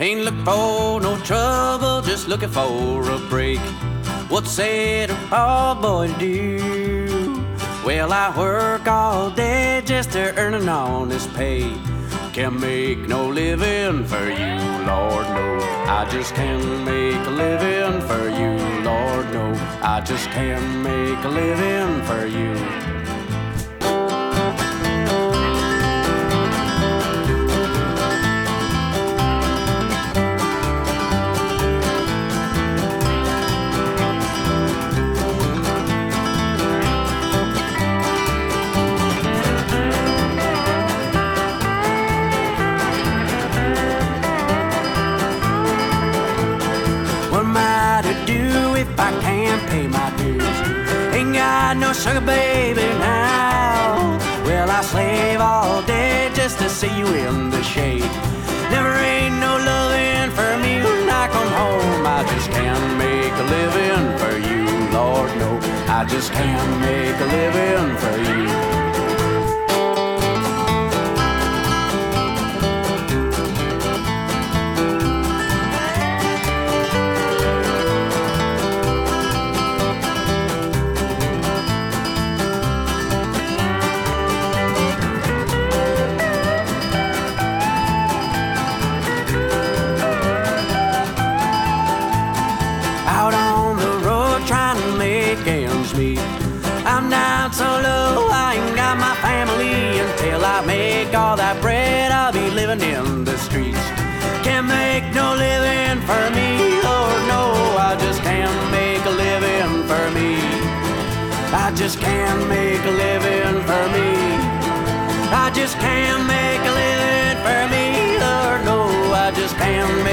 Ain't looking for no trouble, just looking for a break. What's it a boy to do? Well, I work all day just to earn an honest pay. Can't make no living for you, Lord, no. I just can't make a living for you, Lord, no. I just can't make a living for you. Got no sugar baby now. Well, I slave all day just to see you in the shade. Never ain't no loving for me when I come home. I just can't make a living for you, Lord, no. I just can't make a living I just can't make a living for me. I just can't make a living for me, Lord, no, I just can't